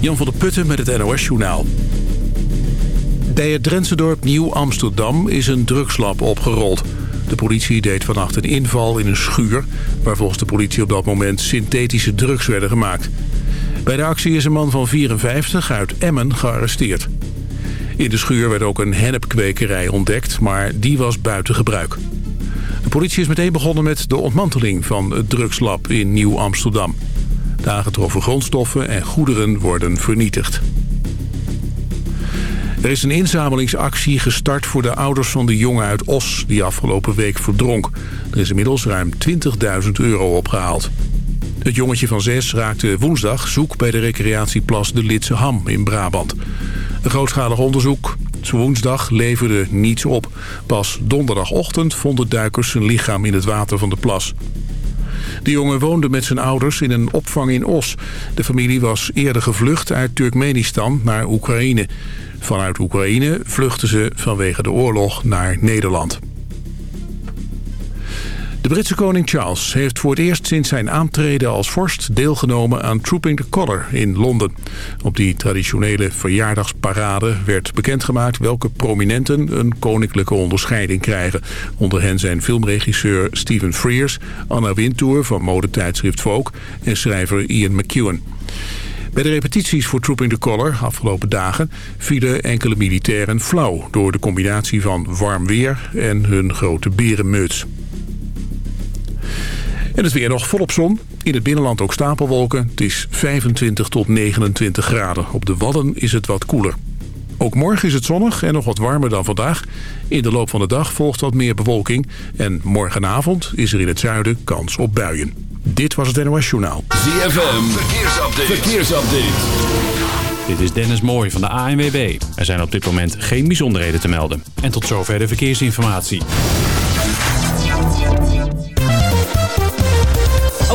Jan van der Putten met het NOS-journaal. Bij het Drentse dorp Nieuw-Amsterdam is een drugslab opgerold. De politie deed vannacht een inval in een schuur... waar volgens de politie op dat moment synthetische drugs werden gemaakt. Bij de actie is een man van 54 uit Emmen gearresteerd. In de schuur werd ook een hennepkwekerij ontdekt, maar die was buiten gebruik. De politie is meteen begonnen met de ontmanteling van het drugslab in Nieuw-Amsterdam. De aangetroffen grondstoffen en goederen worden vernietigd. Er is een inzamelingsactie gestart voor de ouders van de jongen uit Os... die afgelopen week verdronk. Er is inmiddels ruim 20.000 euro opgehaald. Het jongetje van zes raakte woensdag zoek bij de recreatieplas de Litse Ham in Brabant. Een grootschalig onderzoek woensdag leverde niets op. Pas donderdagochtend vonden duikers zijn lichaam in het water van de plas. De jongen woonde met zijn ouders in een opvang in Os. De familie was eerder gevlucht uit Turkmenistan naar Oekraïne. Vanuit Oekraïne vluchtten ze vanwege de oorlog naar Nederland. De Britse koning Charles heeft voor het eerst sinds zijn aantreden als vorst deelgenomen aan Trooping the Colour in Londen. Op die traditionele verjaardagsparade werd bekendgemaakt welke prominenten een koninklijke onderscheiding krijgen. Onder hen zijn filmregisseur Stephen Frears, Anna Wintour van modetijdschrift Vogue en schrijver Ian McEwan. Bij de repetities voor Trooping the Color afgelopen dagen vielen enkele militairen flauw... door de combinatie van warm weer en hun grote berenmuts. En het weer nog volop zon. In het binnenland ook stapelwolken. Het is 25 tot 29 graden. Op de Wadden is het wat koeler. Ook morgen is het zonnig en nog wat warmer dan vandaag. In de loop van de dag volgt wat meer bewolking. En morgenavond is er in het zuiden kans op buien. Dit was het NOS Journaal. ZFM, verkeersupdate. verkeersupdate. Dit is Dennis Mooij van de ANWB. Er zijn op dit moment geen bijzonderheden te melden. En tot zover de verkeersinformatie.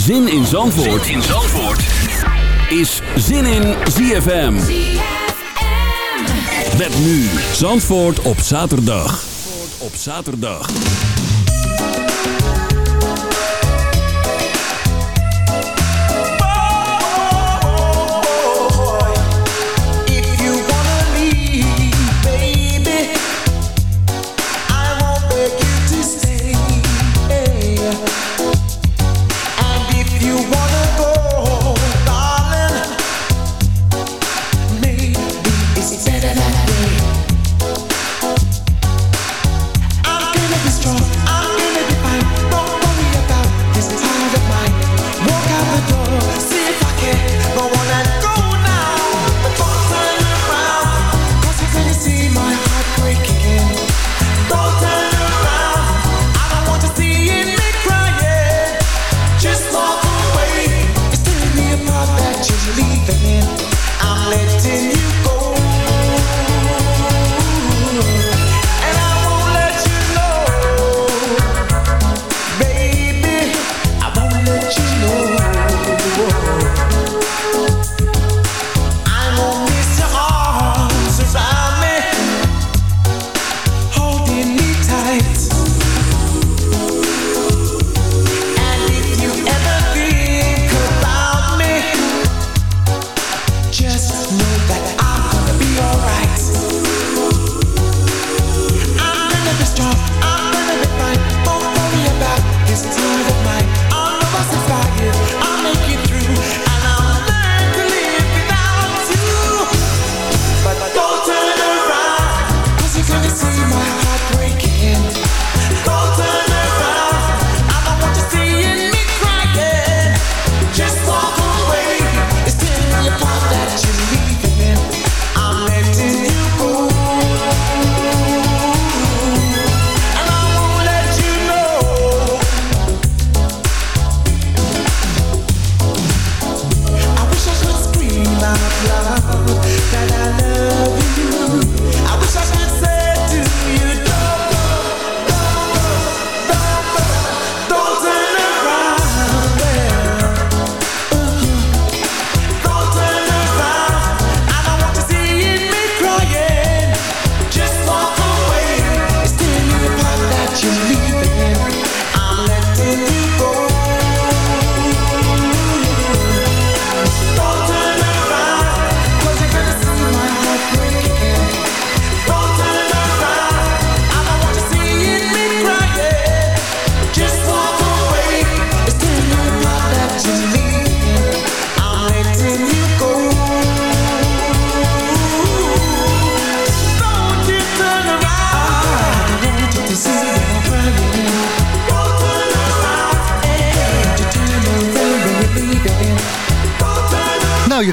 Zin in Zandvoort, zin in Zandvoort. is Zin in ZFM. Met nu Zandvoort op zaterdag. Op zaterdag.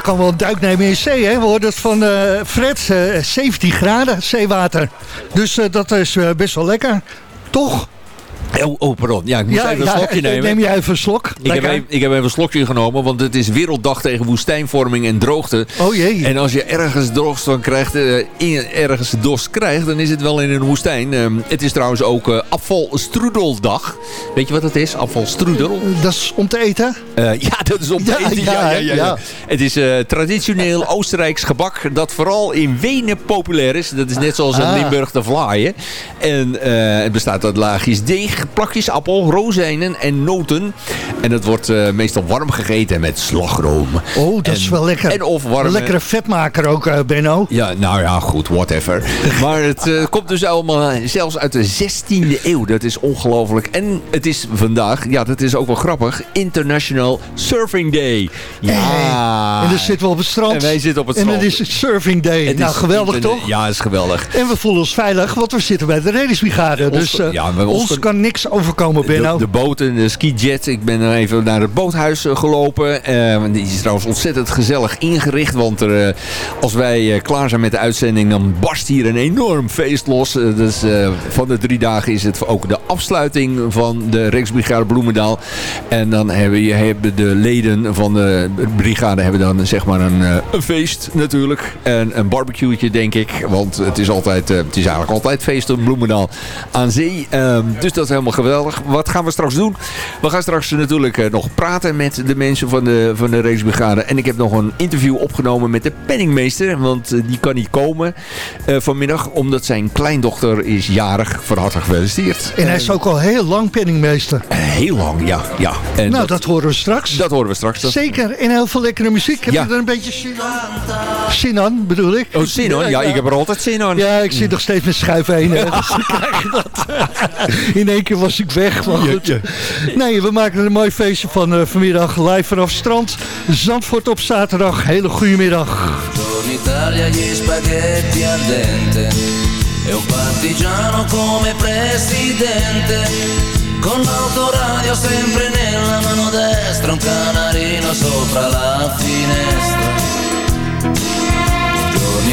Kan wel een duik nemen in zee, hè? We hoorden het van uh, Fred, 17 graden zeewater. Dus dat is best wel lekker. Toch? Oh, oh, pardon. Ja, ik moet even een slokje nemen. Neem jij even een slok? Ik heb even, ik heb even een slokje genomen, want het is werelddag tegen woestijnvorming en droogte. Oh jee. En als je ergens dorst van krijgt, uh, ergens dorst krijgt, dan is het wel in een woestijn. Uh, het is trouwens ook uh, afvalstrudeldag. Weet je wat het is? Afvalstrudel? Dat is om te eten? ja, dat is om te eten. Ja, ja, ja, Het is traditioneel Oostenrijks gebak dat vooral in Wenen populair is. Dat is net zoals in ah. Limburg de vlaaien. En het bestaat uit laagjes deeg plakjes appel, rozijnen en noten. En dat wordt uh, meestal warm gegeten met slagroom. Oh, dat is wel lekker. En of warm. Lekkere vetmaker ook, uh, Benno. Ja, nou ja, goed, whatever. maar het uh, komt dus allemaal zelfs uit de 16e eeuw. Dat is ongelooflijk. En het is vandaag, ja, dat is ook wel grappig, International Surfing Day. Ja. En dan zitten we op het strand. En wij zitten op het strand. En het is Surfing Day. Het nou, geweldig toch? Ja, het is geweldig. En we voelen ons veilig, want we zitten bij de reddingsbrigade. Dus ja, ons, ons kan overkomen, Benno. De, de boten, de skijet. Ik ben even naar het boothuis eh, gelopen. Uh, die is trouwens ontzettend gezellig ingericht. Want er, uh, als wij klaar zijn met de uitzending, dan barst hier een enorm feest los. dus van de drie dagen is het ook de afsluiting van de Rijksbrigade Bloemendaal. En dan hebben, je, hebben de leden van de brigade hebben dan zeg maar een, een feest natuurlijk. En een barbecueetje denk ik. Want het is, altijd, het is eigenlijk altijd feest in Bloemendaal aan zee. Ehm, dus dat helemaal geweldig. Wat gaan we straks doen? We gaan straks natuurlijk eh, nog praten met de mensen van de, van de racebrigade. En ik heb nog een interview opgenomen met de penningmeester. Want eh, die kan niet komen uh, vanmiddag. Omdat zijn kleindochter is jarig. Van harte gefeliciteerd. En hij is ook al heel lang penningmeester. heel lang, ja. ja. En nou, dat, horen we straks. Dat horen we straks. Zeker. En heel veel lekkere muziek. Heb ja. je er een beetje zin Zin aan, bedoel ik. Oh, zin aan? Ja, ik heb er altijd zin aan. Ja, ik zit nog steeds met schuif heen. dus dan krijg je dat. In één keer was ik weg. Maar goed. Nee, we maken er een mooi feestje van uh, vanmiddag live vanaf strand. Zandvoort op zaterdag. Hele goede middag. Italia gli spaghetti al dente E un partigiano come presidente Con l'autoradio sempre nella mano destra Un canarino sopra la finestra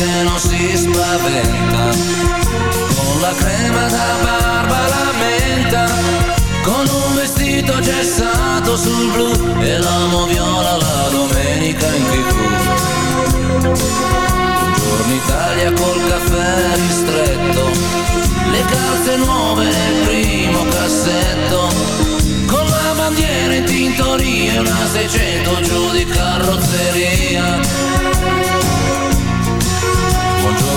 Che non si spaventa. La crema da barba la menta con un vestito gessato sul blu e l'amo viola la domenica in tv. Buongiorno Italia col caffè ristretto le calze nuove nel primo cassetto. Con bandiera in tintoria una 600 giù di carrozzeria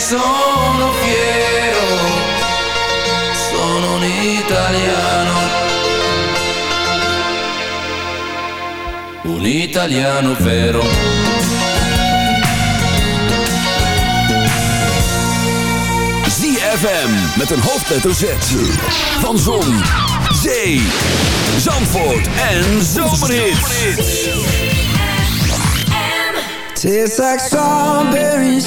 sono fiero, sono un italiano, un italiano vero. ZFM met een hoofdletter Z. Van Zon, Zee, Zandvoort en Zomerhits. Tastes like strawberries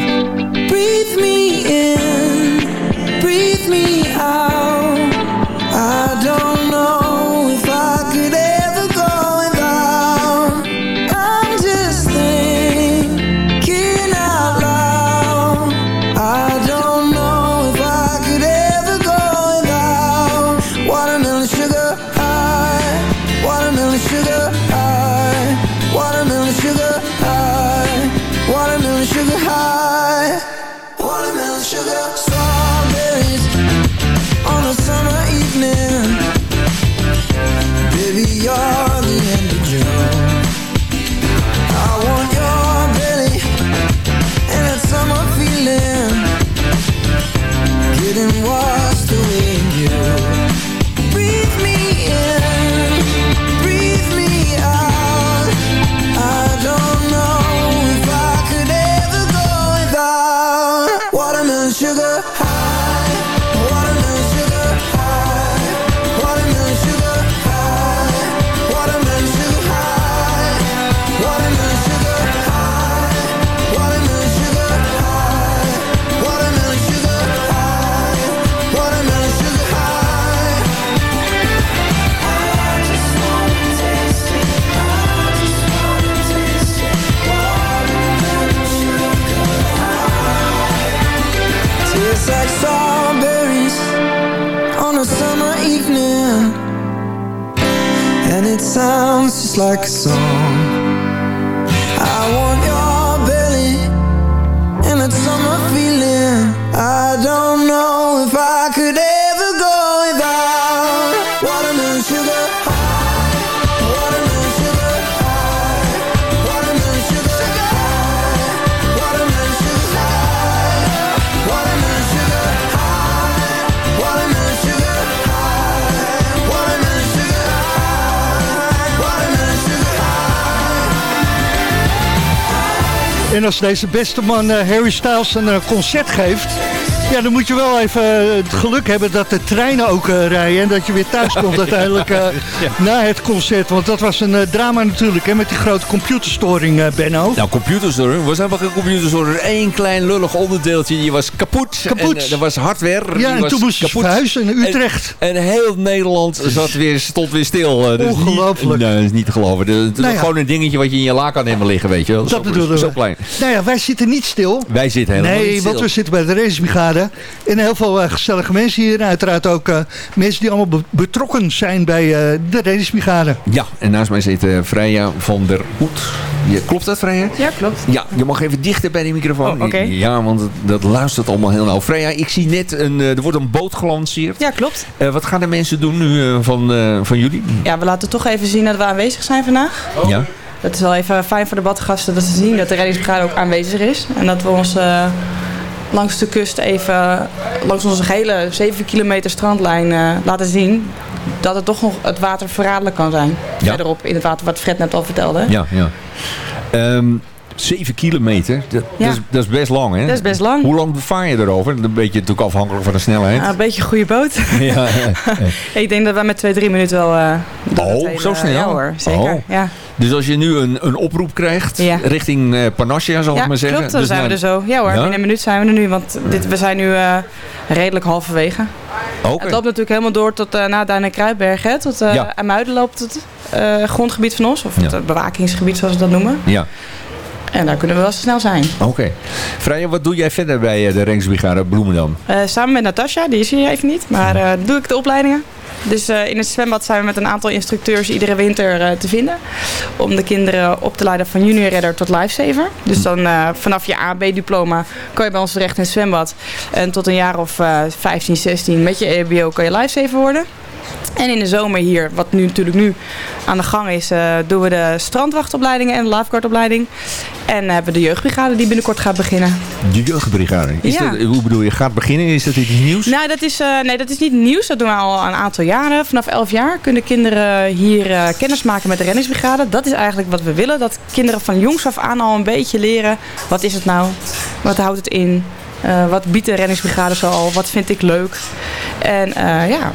En als deze beste man eh, Harry Styles een eh, concert geeft... Ja, dan moet je wel even eh, het geluk hebben dat de treinen ook rijden... en dat je weer thuis komt uiteindelijk eh, na het concert. Want dat was een eh, drama natuurlijk, hè, met die grote computerstoring, eh, Benno. Nou, computerstoring. was helemaal geen computerstoring. Eén klein lullig onderdeeltje. Die was kapot. Kapot. En, eh, er was hardware. Ja, die en was toen moesten ze kapot. verhuizen in Utrecht. En, en heel Nederland zat weer, stond weer stil. eh, dat niet- Ongelooflijk. nee, dat is niet te geloven. Het is Nou ja. gewoon een dingetje wat je in je la kan hebben liggen, weet je wel. Dat Zo- bedoelen Zo we. klein. Nou ja, wij zitten niet stil. Wij zitten helemaal Nee, niet want stil. we zitten bij de racebrigade. En heel veel eh, gezellige mensen hier. En uiteraard ook eh, mensen die allemaal be- betrokken zijn bij eh, de racebrigade. Ja, en naast mij zit eh, Freya van der Hoed. Je, klopt dat, Freya? Ja, klopt. Ja, je mag even dichter bij die microfoon. Oh, oké. Ja, want dat luistert allemaal heel nauw. Freya, ik zie net, een, eh, er wordt een boot gelanceerd. Ja, klopt. Eh, wat gaan de mensen doen nu eh, van, eh, van jullie? Ja, we laten toch even zien dat we aanwezig zijn vandaag. Ja. Dat is wel even fijn voor de badgasten dat ze zien dat de reddingsbrigade ook aanwezig is. En dat we ons eh, langs de kust even, langs onze gehele 7 kilometer strandlijn eh, laten zien dat het toch nog het water verraderlijk kan zijn. Ja. Verderop in het water wat Fred net al vertelde. Ja, ja. Ehm, 7 kilometer, dat, ja. dat, is, dat, is, best lang, hè? Dat is best lang. Hoe lang vaar je erover? Een beetje natuurlijk afhankelijk van de snelheid. Ah, een beetje goede boot. ja, ik denk dat we met 2, 3 minuten wel... Uh, oh, zo eh, snel? Ja hoor, zeker. Oh. Ja. Dus als je nu een, een oproep krijgt richting uh, zal ik maar zeggen. klopt, dan dus zijn we nou, er zo. Ja hoor, in een minuut zijn we er nu, want dit, we zijn nu redelijk halverwege. Okay. Het loopt natuurlijk helemaal door tot uh, na Duin en Kruidberg, hè, tot uh, Muiden loopt het grondgebied van ons, of het bewakingsgebied zoals we dat noemen. Ja. En daar kunnen we wel snel zijn. Oké. Freya, wat doe jij verder bij eh, de Reddingsbrigade Bloemendaal? Eh, samen met Natasja, die is hier even niet, maar eh, doe ik de opleidingen. Dus in het zwembad zijn we met een aantal instructeurs iedere winter te vinden. Om de kinderen op te leiden van junior redder tot lifesaver. Dus dan eh, vanaf je AB-diploma kan je bij ons terecht in het zwembad. En tot een jaar of eh 15, 16 met je EBO kan je lifesaver worden. En in de zomer hier, wat nu natuurlijk nu aan de gang is, eh, doen we de strandwachtopleidingen en de lifeguardopleiding. En hebben we de jeugdbrigade die binnenkort gaat beginnen. De jeugdbrigade. Is Ja. dat, hoe bedoel je, gaat beginnen? Is dat iets nieuws? Nou, dat is, eh, nee, dat is niet nieuws. Dat doen we al een aantal jaren. Vanaf 11 jaar kunnen kinderen hier eh, kennis maken met de reddingsbrigade. Dat is eigenlijk wat we willen. Dat kinderen van jongs af aan al een beetje leren. Wat is het nou? Wat houdt het in? Eh, wat biedt de reddingsbrigade zoal? Wat vind ik leuk? En eh, ja,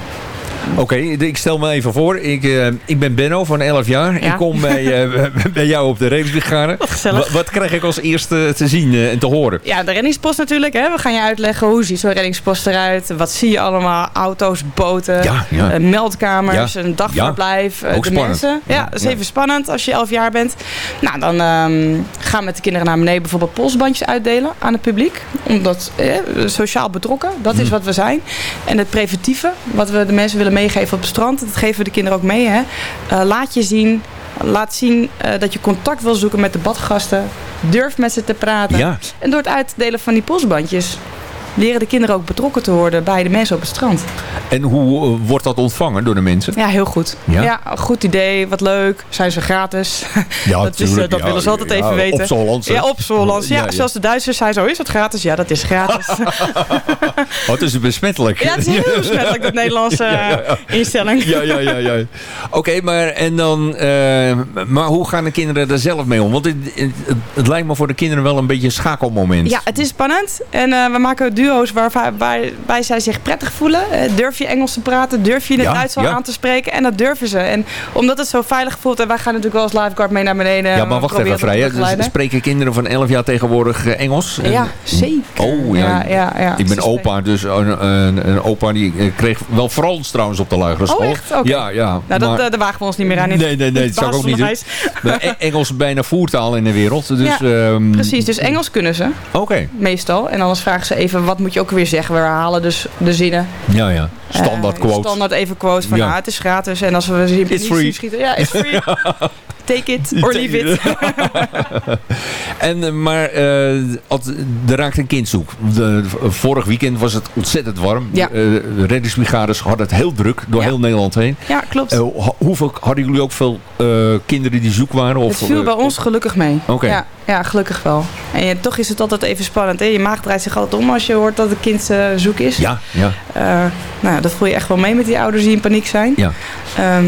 Oké, ik stel me even voor. Ik, eh, ik ben Benno van 11 jaar. Ja. Ik kom bij, eh, bij jou op de reddingsbrigade. gezellig. Wa- Wat krijg ik als eerste te zien eh, en te horen? Ja, de reddingspost natuurlijk. Hè. We gaan je uitleggen hoe ziet zo'n reddingspost eruit. Wat zie je allemaal? Auto's, boten, Ja, ja. meldkamers, een dagverblijf. de spannend. mensen. Ja, dat is even spannend als je 11 jaar bent. Nou, dan ehm, gaan we met de kinderen naar beneden bijvoorbeeld polsbandjes uitdelen aan het publiek. Omdat eh, sociaal betrokken, dat is wat we zijn. En het preventieve, wat we de mensen willen meegeven op het strand, dat geven we de kinderen ook mee. Hè. Eh, laat je zien. Laat zien eh, dat je contact wil zoeken met de badgasten. Durf met ze te praten. Ja. En door het uitdelen van die polsbandjes leren de kinderen ook betrokken te worden bij de mensen op het strand. En hoe eh, wordt dat ontvangen door de mensen? Ja, heel goed. Ja? Goed idee, wat leuk. Zijn ze gratis? Ja, dat is, eh, dat willen ze altijd even weten. Op z'n Hollandse. Ja, op Hollands. Ja, zoals de Duitsers zijn zo, is dat gratis? Ja, dat is gratis. Oh, het is besmettelijk. ja, het is heel besmettelijk, dat Nederlandse eh, instelling. Ja, ja, ja. ja. Oké, maar, en dan, maar hoe gaan de kinderen er zelf mee om? Want het, het, het lijkt me voor de kinderen wel een beetje een schakelmoment. Ja, het is spannend. En we maken duo's waar, waarbij zij zich prettig voelen. Eh, durf je Engels te praten? Durf je in het Duits ja. aan te spreken? En dat durven ze. En omdat het zo veilig voelt. En wij gaan natuurlijk wel als lifeguard mee naar beneden. Ja, maar we wacht even, begeleiden. Dus spreken kinderen van 11 jaar tegenwoordig eh, Engels? Ja, zeker. Oh, ja. Ja, ja. Ik ben opa, dus een, een, een opa die eh, kreeg wel Frans trouwens op de lagere school. Oh, echt? Ja, ja. Nou, dat, maar- eh, daar wagen we ons niet meer aan. in Nee, nee, nee, dat zou ik ook niet doen. E- Engels bijna voertaal in de wereld. Dus, Ja, ehm, Precies, dus Engels kunnen ze Oké, meestal. En anders vragen ze even, wat moet je ook weer zeggen? We herhalen dus de zinnen. ja, ja. Standaard Eh, quote. Standaard even quotes van, Ja. het is gratis. En als we zien schieten, ja, it's free. Take it or leave it. En, eh, maar eh, er raakt een kind zoek. De, vorig weekend was het ontzettend warm. Ja. Eh, de reddingsbrigades hadden het heel druk door Ja. heel Nederland heen. Ja, klopt. Ho- hoeveel, hadden jullie ook veel kinderen die zoek waren? Of, het viel bij ons gelukkig mee. Oké. Ja, ja, gelukkig wel. En ja, toch is het altijd even spannend. Hè? Je maag draait zich altijd om als je hoort dat het kind zoek is. Ja, ja. Nou dat voel je echt wel mee met die ouders die in paniek zijn. Ja. Ehm,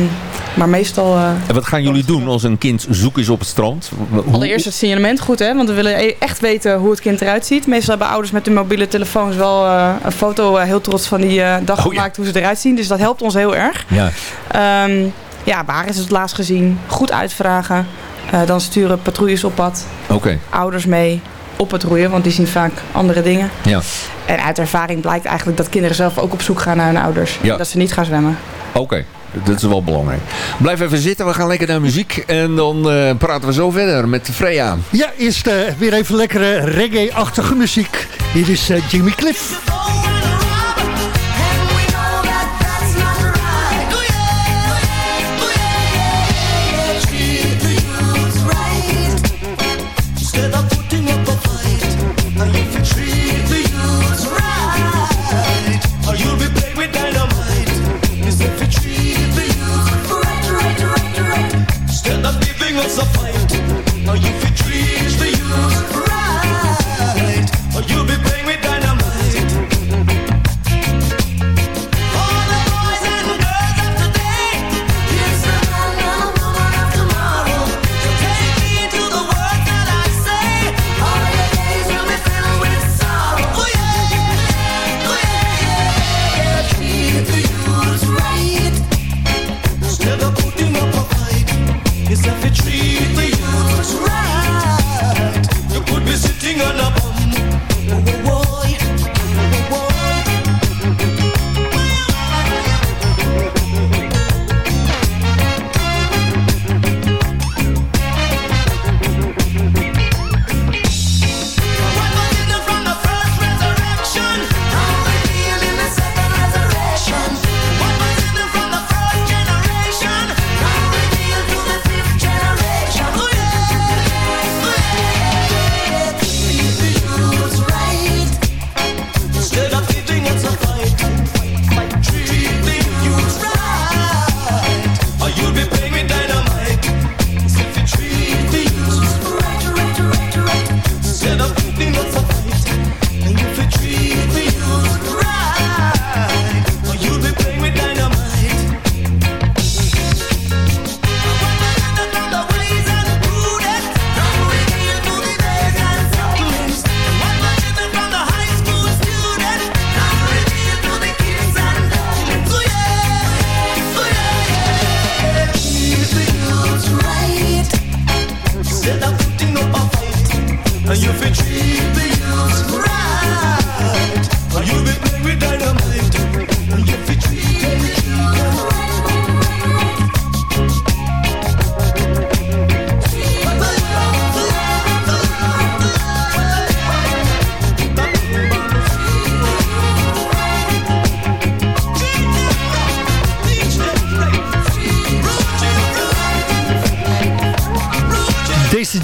maar meestal... En wat gaan jullie doen als een kind zoek is op het strand? Hoe- Allereerst het signalement goed, hè? want we willen e- echt weten hoe het kind eruit ziet. Meestal hebben ouders met hun mobiele telefoons wel eh, een foto eh, heel trots van die eh, dag Oh, ja. gemaakt hoe ze eruit zien. Dus dat helpt ons heel erg. Ja, Ehm, ja, waar is het laatst gezien? Goed uitvragen. Dan sturen patrouilles op pad. oké. Ouders mee op patrouille, want die zien vaak andere dingen. Ja. En uit ervaring blijkt eigenlijk dat kinderen zelf ook op zoek gaan naar hun ouders. Ja. Dat ze niet gaan zwemmen. Oké, dat is wel belangrijk. Blijf even zitten, we gaan lekker naar muziek. En dan eh, praten we zo verder met Freya. Ja, eerst eh, weer even lekkere reggae-achtige muziek. Hier is eh, Jimmy Cliff.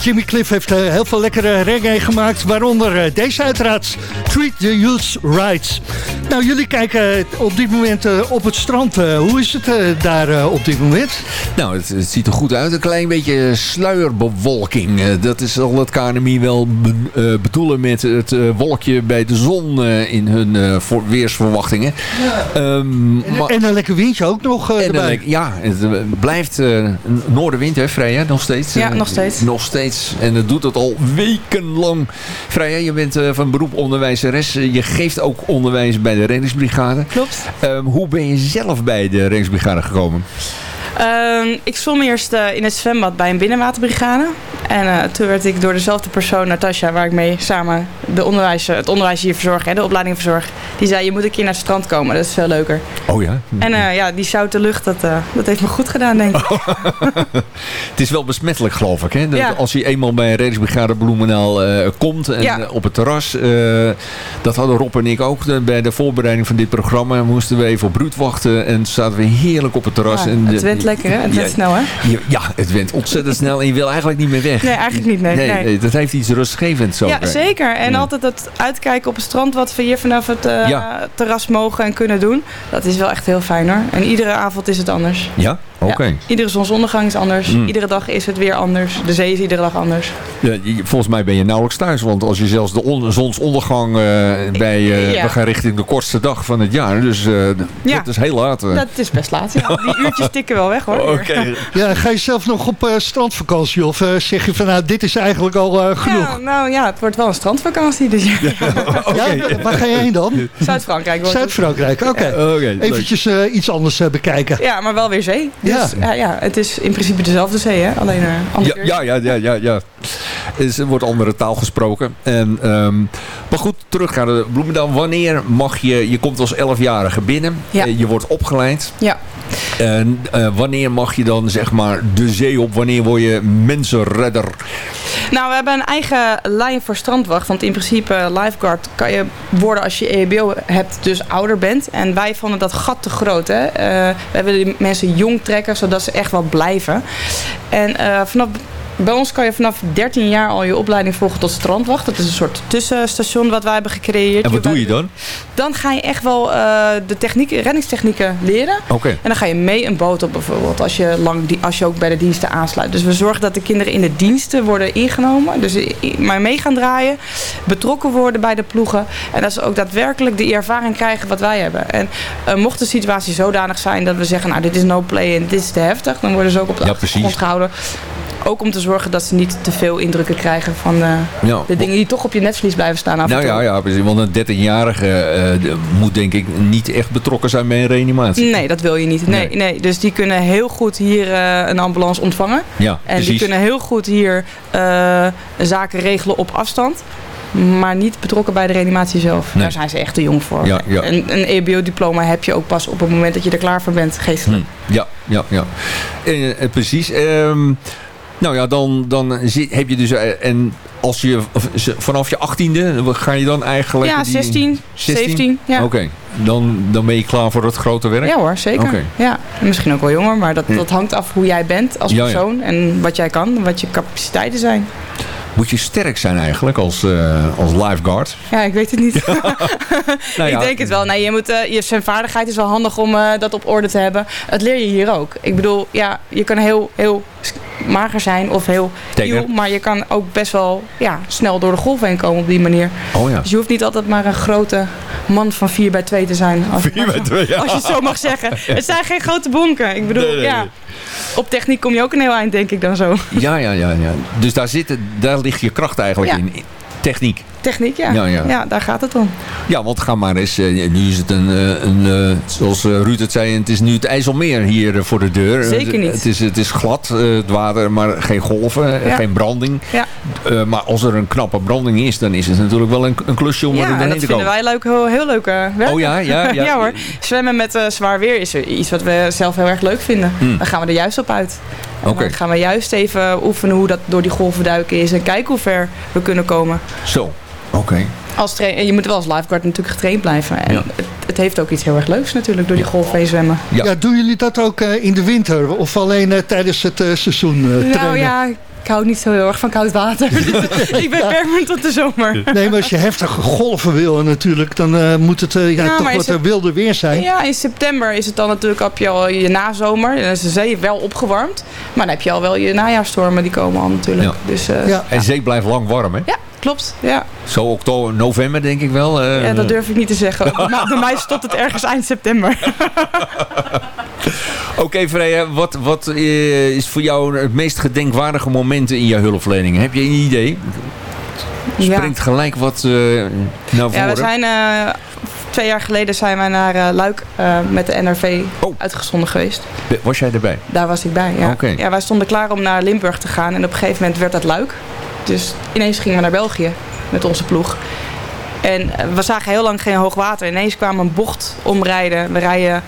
Jimmy Cliff heeft eh, heel veel lekkere reggae gemaakt. Waaronder eh, deze uiteraard. Treat the Youths Right. Nou, jullie kijken op dit moment eh, op het strand. Eh, hoe is het eh, daar eh, op dit moment? Nou, het, het ziet er goed uit. Een klein beetje sluierbewolking. Eh, dat is al het KNMI wel be- eh, bedoelen met het eh, wolkje bij de zon eh, in hun eh, voor- weersverwachtingen. Ehm, maar- En een lekker windje ook nog eh, en erbij. ja, het eh, blijft eh, een noordenwind, hè, Freya, nog steeds? Ja, Eh, nog steeds. Nog steeds. En het doet het al wekenlang. Freya, je bent eh, van beroep onderwijzeres. Eh, je geeft ook onderwijs bij de reddingsbrigade. Klopt. Ehm, hoe ben je zelf bij de reddingsbrigade gekomen? Ehm, ik zwom eerst eh, in het zwembad bij een binnenwaterbrigade. En eh, toen werd ik door dezelfde persoon, Natasja, waar ik mee samen de onderwijs, het onderwijs hier verzorg, hè, de opleiding verzorg. Die zei, je moet een keer naar het strand komen, dat is veel leuker. Oh ja? En eh, ja, die zoute lucht, dat, eh, dat heeft me goed gedaan, denk ik. Het is wel besmettelijk, geloof ik. Hè? Dat Ja. Als je eenmaal bij reddingsbrigade Bloemendaal eh, komt en Ja. eh, op het terras. eh, dat hadden Rob en ik ook. Bij de voorbereiding van dit programma moesten we even op Bruut wachten. En zaten we heerlijk op het terras. Ja, en het de- lekker, hè? Het went Ja. snel, hè? Ja, het went ontzettend snel en je wil eigenlijk niet meer weg. Nee, eigenlijk niet, nee. nee. nee, dat heeft iets rustgevends. Zo. Ja, zeker. En Ja. altijd het uitkijken op het strand wat we hier vanaf het eh, terras mogen en kunnen doen. Dat is wel echt heel fijn hoor. En iedere avond is het anders. Ja? Oké. Ja. Iedere zonsondergang is anders. Mm. Iedere dag is het weer anders. De zee is iedere dag anders. Ja, volgens mij ben je nauwelijks thuis. Want als je zelfs de on- zonsondergang eh, bij... eh, Ja. We gaan richting de kortste dag van het jaar. Dus eh, Ja. dat is heel laat. Dat is best laat. Ja. Die uurtjes tikken wel weg hoor. Oké. Ja, ga je zelf nog op strandvakantie? Of zeg je van nou, dit is eigenlijk al genoeg? Ja, nou ja, het wordt wel een strandvakantie. Dus ja. Ja, waar ga je heen dan? Zuid-Frankrijk. Zuid-Frankrijk, oké. Eventjes eh, iets anders bekijken. Ja, maar wel weer zee. Dus Ja. ja. Het is in principe dezelfde zee, hè? Alleen andere Ja, ja, ja, ja, ja, ja. Dus er wordt andere taal gesproken. En, ehm, maar goed, terug naar de Bloemendaal. Wanneer mag je, je komt als 11-jarige binnen. Ja. Eh, je wordt opgeleid. Ja. En eh, wanneer mag je dan zeg maar de zee op? Wanneer word je mensenredder? Nou, we hebben een eigen lijn voor strandwacht. Want in principe, eh, lifeguard kan je worden als je EHBO hebt, dus ouder bent. En wij vonden dat gat te groot. Hè? Eh, we willen die mensen jong trekken, zodat ze echt wel blijven. En vanaf... Bij ons kan je vanaf 13 jaar al je opleiding volgen tot strandwacht. Dat is een soort tussenstation wat wij hebben gecreëerd. En wat doe je dan? Dan ga je echt wel eh, de techniek, reddingstechnieken leren. Oké. En dan ga je mee een boot op bijvoorbeeld, als je, lang, die- als je ook bij de diensten aansluit. Dus we zorgen dat de kinderen in de diensten worden ingenomen. Dus i- maar mee gaan draaien, betrokken worden bij de ploegen. En dat ze ook daadwerkelijk die ervaring krijgen wat wij hebben. En eh, mocht de situatie zodanig zijn dat we zeggen, nou dit is no play en dit is te heftig. Dan worden ze ook op de Ja, achtergrond precies. gehouden. Ook om te zorgen dat ze niet te veel indrukken krijgen van eh, Ja. de dingen die toch op je netvlies blijven staan af en Nou toe. ja, ja, precies. Want een 13-jarige eh, moet denk ik niet echt betrokken zijn bij een reanimatie. Nee, dat wil je niet. Nee, Nee. nee. Dus die kunnen heel goed hier eh, een ambulance ontvangen. Ja, En precies. die kunnen heel goed hier zaken regelen op afstand. Maar niet betrokken bij de reanimatie zelf. Nee. Daar zijn ze echt te jong voor. Ja, ja. Een, een EBO-diploma heb je ook pas op het moment dat je er klaar voor bent, geestelijk. Hm, Ja, ja, ja. Eh, eh, precies. Ehm, nou ja, dan, dan zit, heb je dus... eh, en als je vanaf je achttiende ga je dan eigenlijk... Ja, die- 16, 17. Ja. Oké, dan, dan ben je klaar voor het grote werk? ja hoor, zeker. Ja. En Misschien ook wel jonger, maar dat, dat hangt af hoe jij bent als Ja, ja. persoon. En wat jij kan, wat je capaciteiten zijn. Moet je sterk zijn eigenlijk als, eh, als lifeguard? Ja, ik weet het niet. Nou ja, ik denk het wel. Nee, je moet, eh, je zijn vaardigheid is wel handig om eh, dat op orde te hebben. Het leer je hier ook. Ik bedoel, ja, je kan heel, heel mager zijn of heel nieuw, maar je kan ook best wel ja, snel door de golf heen komen op die manier. Oh ja. Dus je hoeft niet altijd maar een grote man van 4 bij 2 te zijn. Als, 4 bij 2, ja. als je het zo mag zeggen. Het zijn geen grote bonken. Ik bedoel, Nee, nee, ja. nee. Op techniek kom je ook een heel eind, denk ik dan zo. Ja, ja, ja, ja. Dus daar, zit, daar ligt je kracht eigenlijk Ja. in. Techniek. Techniek, ja. Ja, ja. daar gaat het om. Ja, want ga maar eens. eh, nu is het een, eh, een eh, zoals Ruud het zei, het is nu het IJsselmeer hier voor de deur. Zeker niet. Het is, het is glad, het water, maar geen golven, Ja. geen branding. Ja, maar als er een knappe branding is, dan is het natuurlijk wel een, een klusje om er ja en doorheen dat te vinden komen. wij leuk, heel, heel leuk werk. Oh ja, ja, ja. hoor. Zwemmen met zwaar weer is iets wat we zelf heel erg leuk vinden. Hmm. Dan gaan we er juist op uit. Oké. Dan gaan we juist even oefenen hoe dat door die golven duiken is. En kijken hoe ver we kunnen komen. Zo, oké. Als en je moet wel als lifeguard natuurlijk getraind blijven. En Ja. het, het heeft ook iets heel erg leuks natuurlijk door die golven heen zwemmen. Ja. Ja. doen jullie dat ook eh, in de winter of alleen eh, tijdens het eh, seizoen eh, Nou trainen? ja, ik hou niet zo heel erg van koud water. Dus ik ben permanent tot de zomer. Nee, maar als je heftige golven wil natuurlijk, dan eh, moet het eh, ja, Ja, toch wat wilde weer zijn. Ja, in september is het dan natuurlijk, heb je al je nazomer. Dan is de zee wel opgewarmd. Maar dan heb je al wel je najaarstormen, die komen al natuurlijk. Ja. Dus eh, Ja. En zee blijft lang warm, hè? ja, klopt. Ja. Zo oktober, november denk ik wel. eh. ja, dat durf ik niet te zeggen. Bij mij- bij mij stopt het ergens eind september. Oké Freya, wat, wat eh, is voor jou het meest gedenkwaardige moment in je hulpverlening? Heb je een idee? Ja. Springt gelijk wat eh, naar voren. Ja, we zijn eh, twee jaar geleden zijn wij naar Luik eh, met de NRV Oh. uitgezonden geweest. Was jij erbij? Daar was ik bij. Ja. Oké. ja, wij stonden klaar om naar Limburg te gaan en op een gegeven moment werd dat Luik. Dus ineens gingen we naar België met onze ploeg. En eh, we zagen heel lang geen hoog water. Ineens kwam een bocht omrijden. We rijden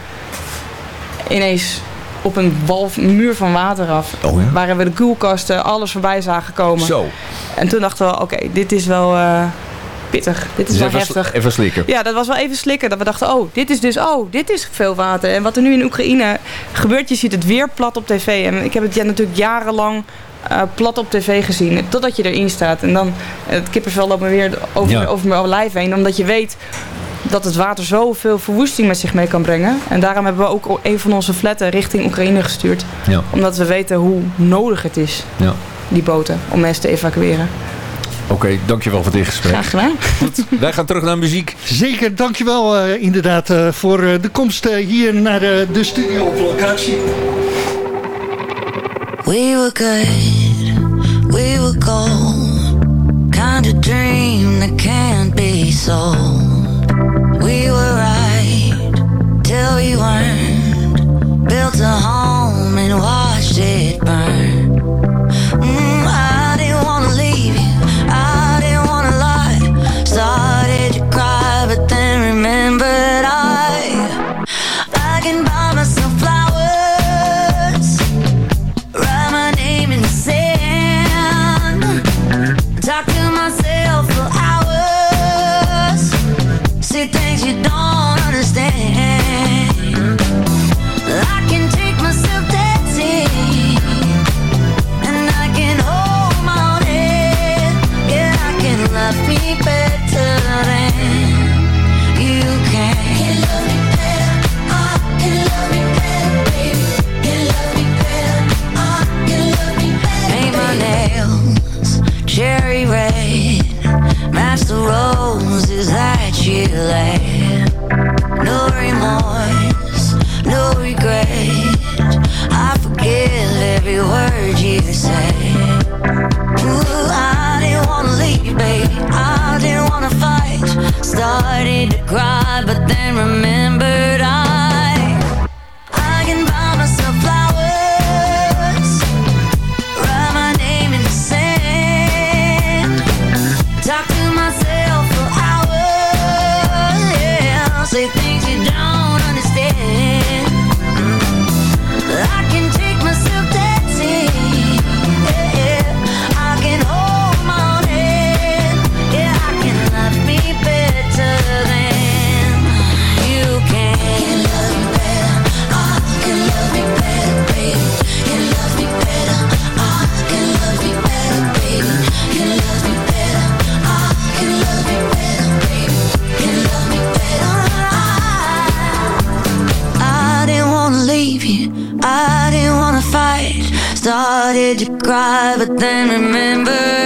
ineens op een wal, muur van water af. Oh ja? Waar we de koelkasten, alles voorbij zagen komen. Zo, En toen dachten we, oké, dit is wel eh, pittig. Dit is dus wel even, heftig. even slikken. Ja, dat was wel even slikken. Dat we dachten, oh, dit is dus, oh, dit is veel water. En wat er nu in Oekraïne gebeurt, je ziet het weer plat op tv. En ik heb het ja, natuurlijk jarenlang eh, plat op tv gezien. Totdat je erin staat. En dan, het kippenvel loopt me weer over, Ja. over mijn lijf heen. Omdat je weet dat het water zoveel verwoesting met zich mee kan brengen. En daarom hebben we ook een van onze flatten richting Oekraïne gestuurd. Ja. Omdat we weten hoe nodig het is, Ja. die boten, om mensen te evacueren. Oké, dankjewel voor dit gesprek. Graag gedaan. Wij gaan terug naar muziek. Zeker, dankjewel eh inderdaad eh, voor eh, de komst eh, hier naar de studio op locatie. We were good, we were gold. Kind of dream that can't be sold. We were right till we weren't. Built a home and watched it burn. No remorse, no regret. I forgive every word you say. Ooh, I didn't wanna leave. I didn't wanna fight. Started to cry, but then remembered Why did you cry but then remember?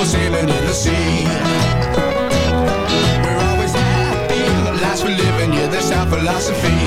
Go sailing in the sea. We're always happy, the lives we're living, yeah, that's our philosophy.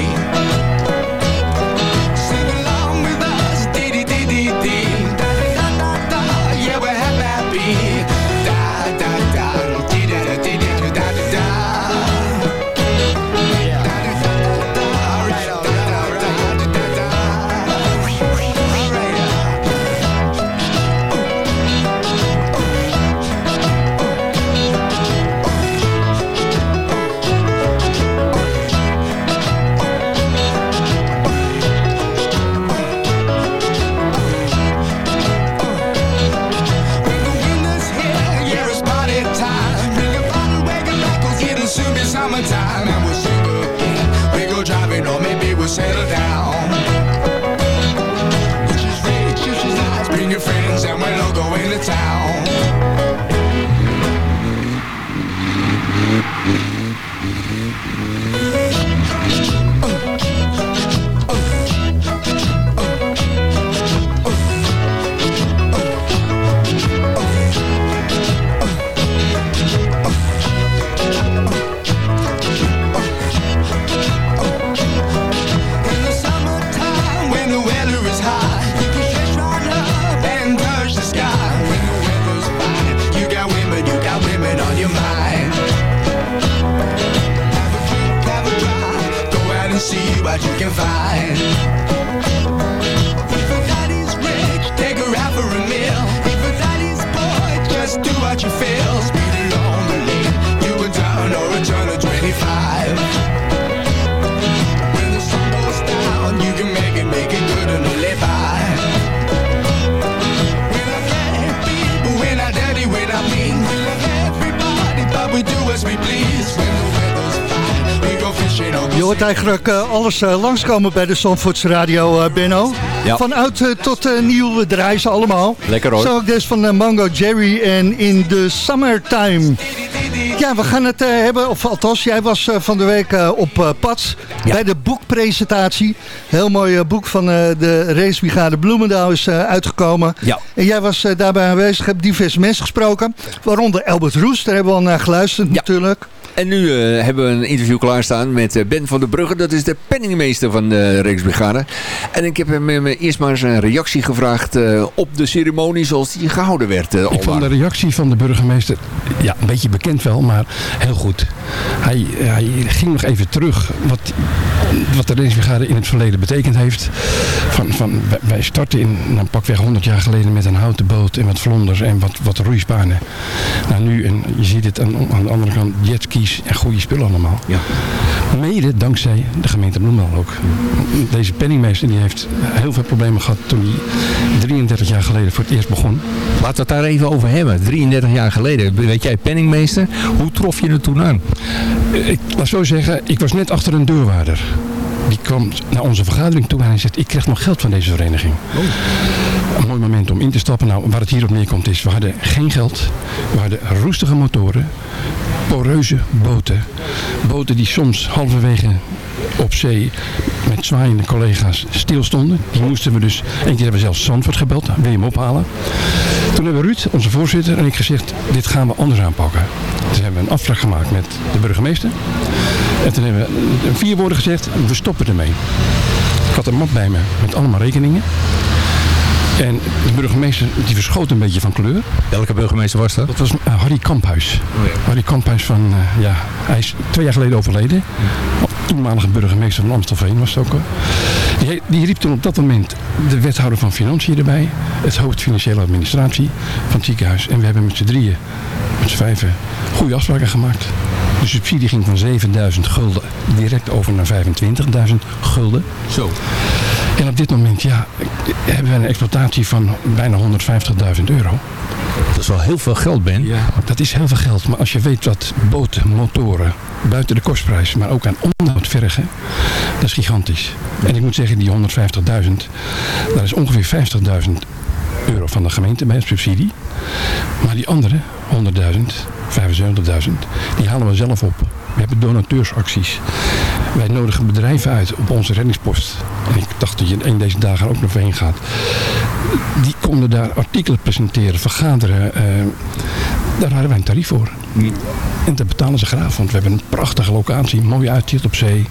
Hoort eigenlijk eh, alles eh, langskomen bij de Zandvoortse Radio, eh, Benno. Ja. Van oud tot nieuw we draaien ze allemaal. Lekker hoor. Zo ook deze van Mango Jerry en In the Summertime. Ja, we gaan het hebben, of althans, jij was van de week op pad bij de boekpresentatie. Heel mooi boek van de racebrigade Bloemendaal is uitgekomen. Ja. En jij was daarbij aanwezig, hebt diverse mensen gesproken. Waaronder Albert Roes, daar hebben we al naar geluisterd natuurlijk. En nu eh, hebben we een interview klaarstaan met eh, Ben van der Brugge. Dat is de penningmeester van de Rijksbrigade. En ik heb hem eh, eerst maar eens een reactie gevraagd op de ceremonie zoals die gehouden werd. Ik vond de reactie van de burgemeester, ja, een beetje bekend wel, maar heel goed. Hij, hij ging nog even terug wat, wat de Rijksbrigade in het verleden betekend heeft. Van, van, wij- starten in, nou, pakweg 100 jaar geleden met een houten boot en wat vlonders en wat, wat roeispanen. Nou nu, en je ziet het aan, aan de andere kant, en goede spullen allemaal. Ja. Mede dankzij de gemeente Bloemendaal ook. Deze penningmeester die heeft heel veel problemen gehad toen hij 33 jaar geleden voor het eerst begon. Laten we het daar even over hebben. 33 jaar geleden, weet jij penningmeester. Hoe trof je het toen aan? Ik laat zo zeggen, ik was net achter een deurwaarder. Die kwam naar onze vergadering toe en hij zegt, ik krijg nog geld van deze vereniging. Een mooi moment om in te stappen. Nou, waar het hier op neerkomt is, we hadden geen geld. We hadden roestige motoren, poreuze boten. Boten die soms halverwege op zee met zwaaiende collega's stilstonden. Die moesten we dus, één keer hebben we zelfs Zandvoort gebeld, wil je hem ophalen? Toen hebben Ruud, onze voorzitter, en ik gezegd, dit gaan we anders aanpakken. Toen hebben we een afspraak gemaakt met de burgemeester. En toen hebben we vier woorden gezegd, we stoppen ermee. Ik had een map bij me met allemaal rekeningen. En de burgemeester die verschoot een beetje van kleur. Welke burgemeester was dat? Dat was eh, Harry Kamphuis. Harry Kamphuis van, eh, ja, hij is twee jaar geleden overleden. Toenmalige burgemeester van Amstelveen was het ook. Die, die riep toen op dat moment de wethouder van Financiën erbij. Het hoofd financiële administratie van het ziekenhuis. En we hebben met z'n drieën, met z'n vijven, goede afspraken gemaakt. De subsidie ging van 7000 gulden direct over naar 25.000 gulden. Zo. En op dit moment ja, hebben we een exploitatie van bijna 150.000 euro. Dat is wel heel veel geld, Ben. Ja, dat is heel veel geld. Maar als je weet wat boten, motoren, buiten de kostprijs, maar ook aan onderhoud vergen, dat is gigantisch. En ik moet zeggen, die 150.000, daar is ongeveer 50.000 euro van de gemeente bij subsidie. Maar die andere 100.000, 75.000, die halen we zelf op. We hebben donateursacties. Wij nodigen bedrijven uit op onze reddingspost. En ik dacht dat je een deze dagen ook nog heen gaat. Die konden daar artikelen presenteren, vergaderen. eh, daar hadden wij een tarief voor. En dat betalen ze graag, want we hebben een prachtige locatie, mooi uitzicht op zee.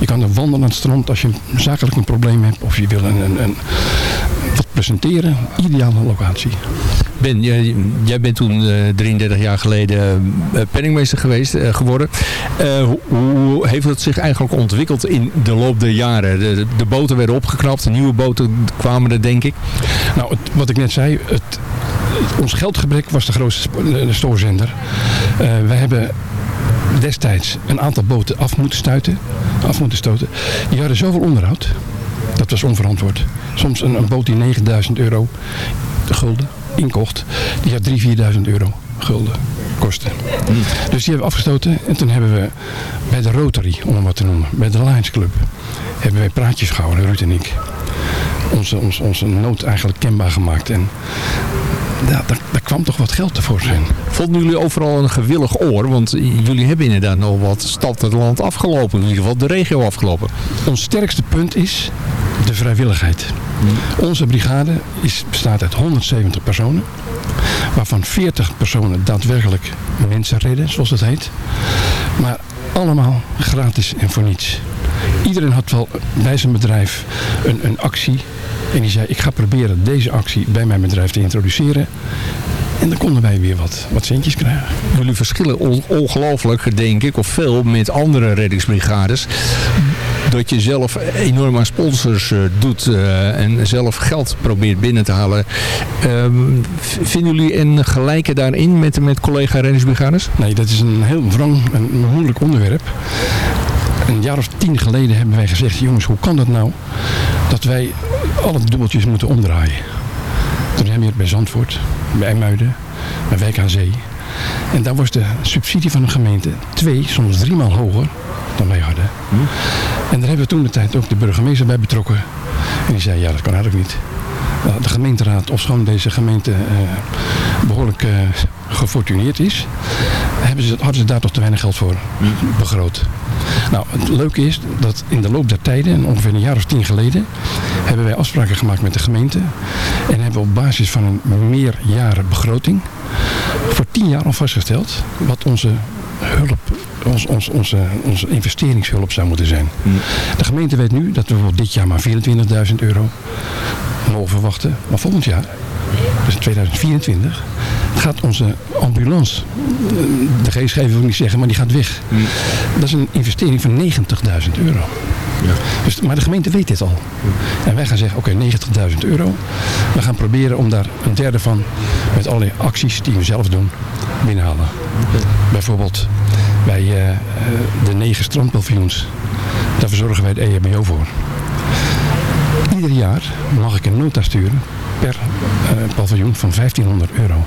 Je kan er wandelen aan het strand als je zakelijk een probleem hebt of je wil een, een, een, wat presenteren. Ideale locatie. Ben, jij, jij bent toen eh, 33 jaar geleden eh, penningmeester geweest, eh, geworden. Eh, hoe, heeft het zich eigenlijk ontwikkeld in de loop der jaren? De, de boten werden opgeknapt, nieuwe boten kwamen er denk ik. Nou, het- wat ik net zei, het, ons geldgebrek was de grootste stoorzender. Eh wij hebben destijds een aantal boten af moeten stuiten, af moeten stoten. Die hadden zoveel onderhoud, dat was onverantwoord. Soms een, een boot die 9000 euro gulden inkocht, die had 3.000, 4.000 euro gulden kosten. Dus die hebben we afgestoten en toen hebben we bij de Rotary, om het wat te noemen, bij de Lions Club, hebben wij praatjes gehouden, Ruud en ik onze, onze, onze nood eigenlijk kenbaar gemaakt. En daar, daar kwam toch wat geld tevoorschijn. Vonden jullie overal een gewillig oor? Want jullie hebben inderdaad nog wat stad het land afgelopen. In ieder geval de regio afgelopen. Ons sterkste punt is de vrijwilligheid. Onze brigade is, bestaat uit 170 personen. Waarvan 40 personen daadwerkelijk mensen redden, zoals het heet. Maar allemaal gratis en voor niets. Iedereen had wel bij zijn bedrijf een, een actie. En die zei, ik ga proberen deze actie bij mijn bedrijf te introduceren. En dan konden wij weer wat, wat centjes krijgen. Jullie verschillen on- ongelooflijk, denk ik, of veel met andere reddingsbrigades. Dat je zelf enorm aan sponsors eh, doet eh, en zelf geld probeert binnen te halen. Ehm, vinden jullie een gelijke daarin met, met collega reddingsbrigades? Nee, dat is een heel wrang en moeilijk onderwerp. Een jaar of tien geleden hebben wij gezegd, jongens, hoe kan dat nou dat wij alle dubbeltjes moeten omdraaien? Toen hebben we het bij Zandvoort, bij IJmuiden, bij Wijk aan Zee. En daar was de subsidie van de gemeente twee, soms driemaal hoger dan wij hadden. En daar hebben we toen de tijd ook de burgemeester bij betrokken. En die zei, ja, dat kan eigenlijk niet. Nou, De gemeenteraad, of schoon deze gemeente eh, behoorlijk eh, gefortuneerd is, hebben ze, hadden ze daar toch te weinig geld voor begroot. Nou, het leuke is dat in de loop der tijden, en ongeveer een jaar of tien geleden, hebben wij afspraken gemaakt met de gemeente. En hebben op basis van een meerjaren begroting voor tien jaar al vastgesteld wat onze hulp, ons, ons, onze, onze investeringshulp zou moeten zijn. De gemeente weet nu dat we dit jaar maar 24.000 euro verwachten. Maar volgend jaar, dus 2024, gaat onze ambulance, eh, de geestgever wil ik niet zeggen, maar die gaat weg. Dat is een investering van 90.000 euro. Dus, maar de gemeente weet dit al. En wij gaan zeggen, oké, 90.000 euro. We gaan proberen om daar een derde van, met allerlei acties die we zelf doen, binnenhalen. Bijvoorbeeld bij eh, eh, de negen strandpaviljoens. Daar verzorgen wij het E EHBO voor. Ieder jaar mag ik een nota sturen per eh, paviljoen van 1500 euro.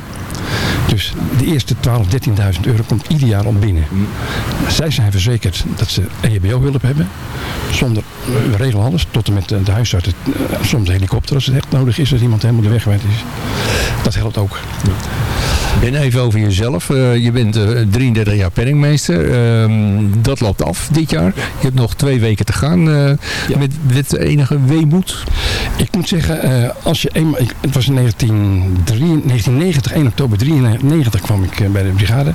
Dus de eerste 12, 13.000 euro komt ieder jaar al binnen. Zij zijn verzekerd dat ze EHBO-hulp hebben. Zonder, we regelen alles, tot en met de, huisarts, eh, soms de helikopter als het echt nodig is, als iemand helemaal de weg kwijt is. Dat helpt ook. Ben even over jezelf. Eh, je bent eh, 33 jaar penningmeester. Ehm, dat loopt af dit jaar. Je hebt nog twee weken te gaan. eh, met, met enige weemoed. Ik moet zeggen, eh, als je eenmaal, het was in 1993 1990, 1 oktober 1993 kwam ik eh, bij de brigade.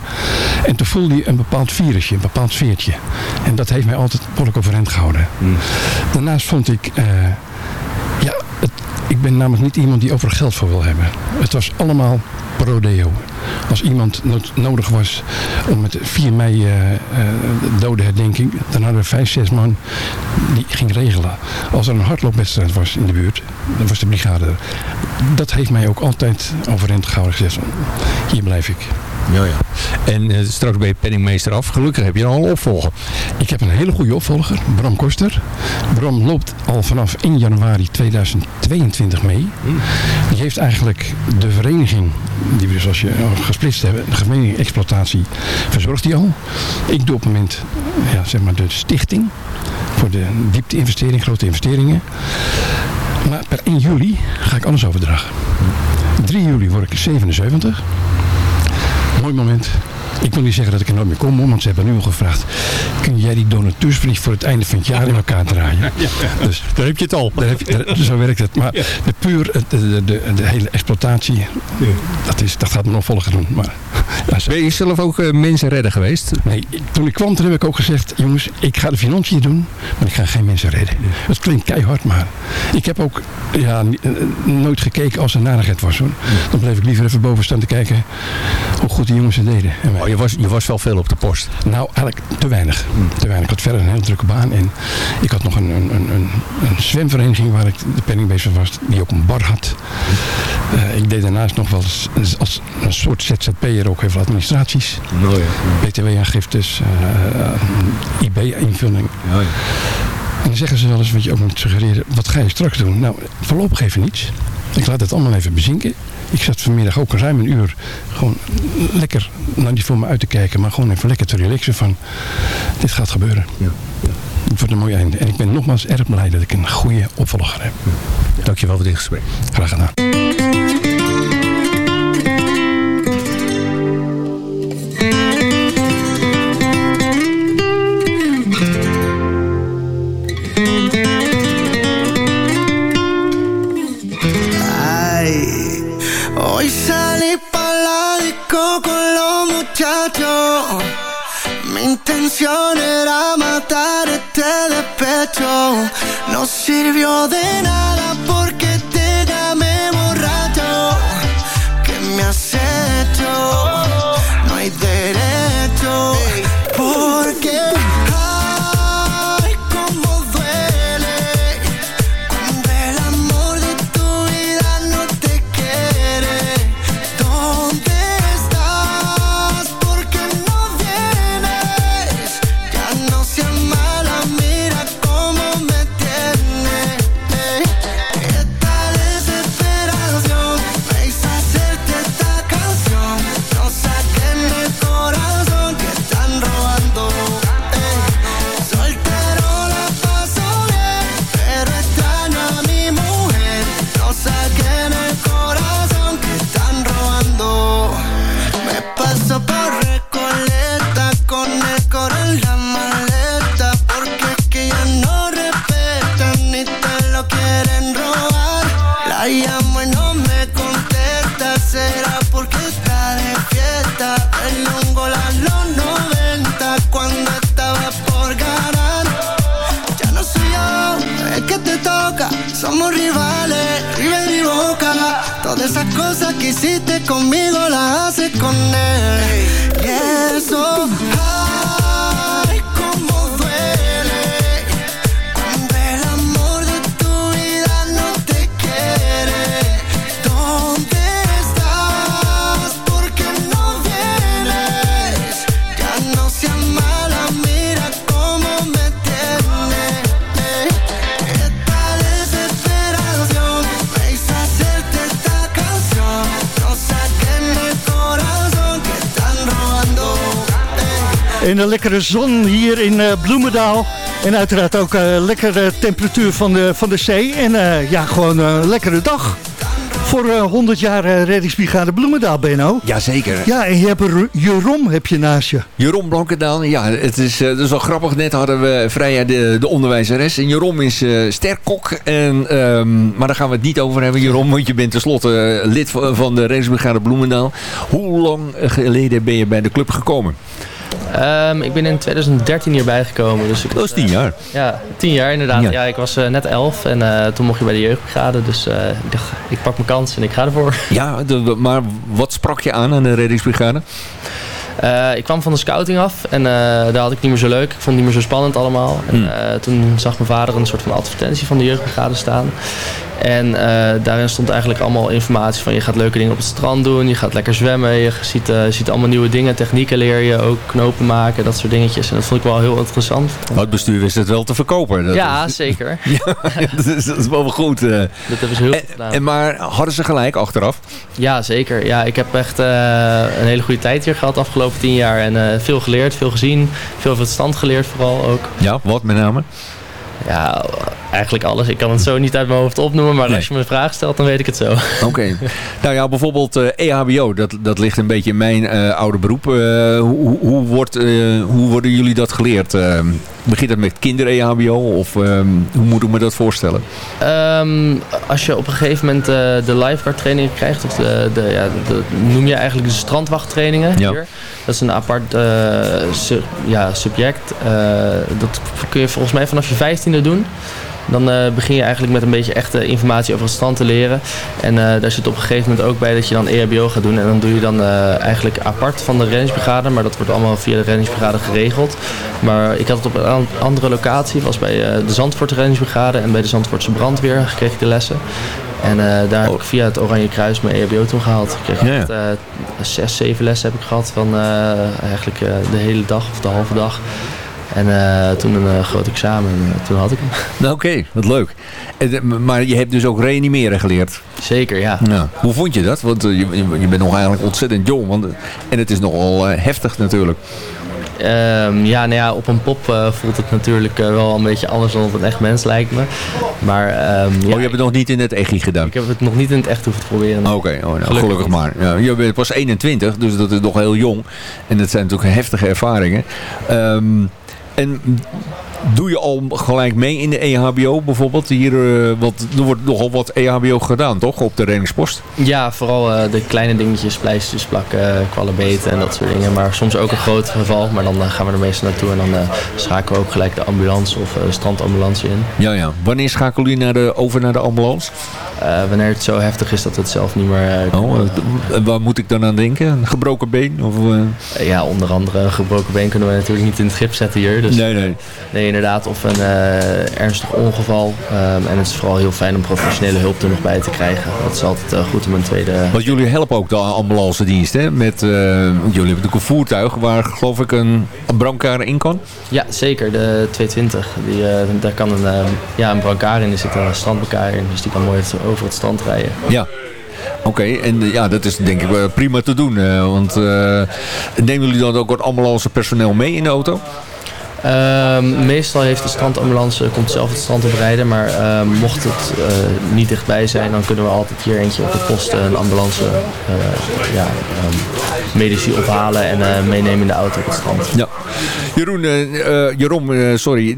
En toen voelde je een bepaald virusje, een bepaald sfeertje. En dat heeft mij altijd behoorlijk overeind gehouden. Daarnaast vond ik, eh, ja, ik ben namelijk niet iemand die overal geld voor wil hebben. Het was allemaal pro deo. Als iemand nodig was om met 4 mei eh eh, dodenherdenking, dan hadden we vijf, zes man die ging regelen. Als er een hardloopwedstrijd was in de buurt, dan was de brigade. Dat heeft mij ook altijd overeind gehouden. Gezegd, hier blijf ik. Ja, ja. En eh, straks ben je penningmeester af. Gelukkig heb je al een opvolger. Ik heb een hele goede opvolger, Bram Koster. Bram loopt al vanaf 1 januari 2022 mee. Die heeft eigenlijk de vereniging, die we dus als je al gesplitst hebben, de vereniging exploitatie, verzorgt hij al. Ik doe op het moment ja, zeg maar de stichting voor de diepte-investering, grote investeringen. Maar per 1 juli ga ik alles overdragen. 3 juli word ik 77. Mooi moment. Ik wil niet zeggen dat ik er nooit meer kom, want ze hebben nu al gevraagd. Kun jij die donateursbrief voor het einde van het jaar in elkaar draaien? Dus daar heb je het al. Daar heb je, daar- zo werkt het. Maar de puur, de, de, de, de hele exploitatie, dat, is, dat gaat me nog volgen doen. Maar, ja, Ben je zelf ook eh, mensen redden geweest? Nee, toen ik kwam, toen heb ik ook gezegd, jongens, ik ga de financiën doen, maar ik ga geen mensen redden. Het klinkt keihard, maar ik heb ook ja, eh, nooit gekeken als er narigheid was. Hoor. Dan bleef ik liever even boven staan te kijken hoe goed die jongens het deden. Oh, je, was, je was wel veel op de post. nou, eigenlijk te weinig. Te weinig. Ik had verder een hele drukke baan. En ik had nog een, een, een, een, zwemvereniging waar ik de penningmeester was, die ook een bar had. Eh, ik deed daarnaast nog wel eens als een soort ZZP'er ook heel veel administraties. BTW-aangiftes, eh IB-invulling. En dan zeggen ze wel eens, wat je ook moet suggereren, wat ga je straks doen? Nou, voorlopig even niets. Ik laat het allemaal even bezinken. Ik zat vanmiddag ook ruim een uur gewoon lekker, nou niet voor me uit te kijken, maar gewoon even lekker te relaxen van, dit gaat gebeuren. Het wordt een mooi einde. En ik ben nogmaals erg blij dat ik een goede opvolger heb. Dankjewel voor dit gesprek. Graag gedaan. muchacho. Mi intención era matarte este de pecho. No sirvió de nada. En een lekkere zon hier in eh, Bloemendaal. En uiteraard ook een lekkere temperatuur van de, van de zee. En eh, ja, gewoon een lekkere dag. Voor eh, 100 jaar eh, reddingsbrigade Bloemendaal, Benno. Jazeker. Ja, en je hebt er Jeroen heb je naast je. Jeroen Blankendaal, ja, het is, eh, het is wel grappig. Net hadden we Freya de, de onderwijzeres. En Jeroen is eh sterkok. En, ehm, maar daar gaan we het niet over hebben, Jeroen. Want je bent tenslotte eh, lid van van de reddingsbrigade Bloemendaal. Hoe lang geleden ben je bij de club gekomen? Ehm, ik ben in 2013 hierbij gekomen. Dus ik Dat is tien jaar. Ja, tien jaar inderdaad. Ja. Ja, ik was eh, net elf en eh, toen mocht je bij de jeugdbrigade. Dus eh, ik dacht, ik pak mijn kans en ik ga ervoor. Ja, de- maar wat sprak je aan aan de reddingsbrigade? Eh, ik kwam van de scouting af en eh, daar had ik niet meer zo leuk. Ik vond het niet meer zo spannend allemaal. En, Hmm. eh, toen zag mijn vader een soort van advertentie van de jeugdbrigade staan. En eh, daarin stond eigenlijk allemaal informatie van je gaat leuke dingen op het strand doen. Je gaat lekker zwemmen. Je ziet, eh, ziet allemaal nieuwe dingen. Technieken leer je ook. Knopen maken. Dat soort dingetjes. En dat vond ik wel heel interessant. Maar het bestuur wist het wel te verkopen. Dat ja, zeker. dat, is, dat is wel goed. eh. Dat hebben ze heel En, goed gedaan. en maar hadden ze gelijk achteraf? Ja, zeker. Ja, ik heb echt een hele goede tijd hier gehad de afgelopen tien jaar. En veel geleerd, veel gezien. Veel over het stand geleerd vooral ook. Ja, wat met name? Ja, eigenlijk alles. Ik kan het zo niet uit mijn hoofd opnoemen. Maar Nee. als je me een vraag stelt, dan weet ik het zo. Oké. nou ja, bijvoorbeeld eh, EHBO, dat, dat ligt een beetje in mijn eh, oude beroep. Eh, hoe, hoe, wordt, eh, hoe worden jullie dat geleerd? Begint het met kinder-EHBO of ehm, hoe moet ik me dat voorstellen? Ehm, als je op een gegeven moment eh, de lifeguard training krijgt, of de, de, ja, de, noem je eigenlijk de strandwachttrainingen Ja. hier. Dat is een apart eh, su- ja, subject. Eh, dat kun je volgens mij vanaf je vijftiende doen. Dan eh, begin je eigenlijk met een beetje echte informatie over het strand te leren. En eh, daar zit op een gegeven moment ook bij dat je dan EHBO gaat doen. En dan doe je dan eh, eigenlijk apart van de reddingsbrigade. Maar dat wordt allemaal via de reddingsbrigade geregeld. Maar ik had het op een an- andere locatie. was bij de Zandvoortse reddingsbrigade en bij de Zandvoortse brandweer kreeg ik de lessen. En daar heb ik via het Oranje Kruis mijn EHBO toen gehaald. Ik kreeg Oh. Ja, echt zes, zeven lessen heb ik gehad van eigenlijk de hele dag of de halve dag. En eh, toen een eh, groot examen en eh, toen had ik hem. Nou, Oké, wat leuk. En, maar je hebt dus ook reanimeren geleerd. Zeker, ja. Hoe vond je dat? Want je, je- bent nog eigenlijk ontzettend jong. Want, en het is nogal heftig natuurlijk. Ehm, ja, nou ja, op een pop voelt het natuurlijk wel een beetje anders dan op een echt mens lijkt me. Maar ehm, ja, oh, je hebt het nog niet in het EGI gedaan? ik heb het nog niet in het echt hoeven te proberen. Oké, oh, nou, gelukkig, Gelukkig maar. Ja, je bent pas 21, dus dat is nog heel jong. En dat zijn natuurlijk heftige ervaringen. Ehm, en doe je al gelijk mee in de EHBO bijvoorbeeld? Hier, eh, want er wordt nogal wat EHBO gedaan, toch? Op de reddingspost? Ja, vooral eh, de kleine dingetjes, pleisters plakken, kwallenbeten en dat soort dingen. Maar soms ook een groot geval, maar dan eh, gaan we er meestal naartoe en dan schakelen we ook gelijk de ambulance of strandambulance in. Ja, ja. Wanneer schakelen jullie naar de, over naar de ambulance? Wanneer het zo heftig is dat we het zelf niet meer Oh, waar moet ik dan aan denken? Een gebroken been? Of, Ja, onder andere een gebroken been kunnen we natuurlijk niet in het gips zetten hier. Dus Nee, nee. nee, inderdaad. Of een eh, ernstig ongeval. Ehm, en het is vooral heel fijn om professionele hulp er nog bij te krijgen. Dat is altijd eh, goed om een tweede... Want jullie helpen ook de ambulance dienst, hè? Met, eh, jullie hebben natuurlijk een voertuig waar geloof ik een, een brancard in kan. Ja, zeker. De 220. Die, daar kan een, eh, ja, een brancard in. Er zit een strandbrancard in. Dus die kan mooi over het strand rijden. Ja. Oké, en ja, dat is denk ik prima te doen. want nemen jullie dan ook wat ambulance personeel mee in de auto? Ehm, meestal heeft de strandambulance, komt zelf het strand op rijden. Maar ehm, mocht het eh, niet dichtbij zijn, dan kunnen we altijd hier eentje op de post eh, een ambulance eh, ja, ehm, medici ophalen en meenemen in de auto op het strand. Ja. Jeroen, Jeroen sorry.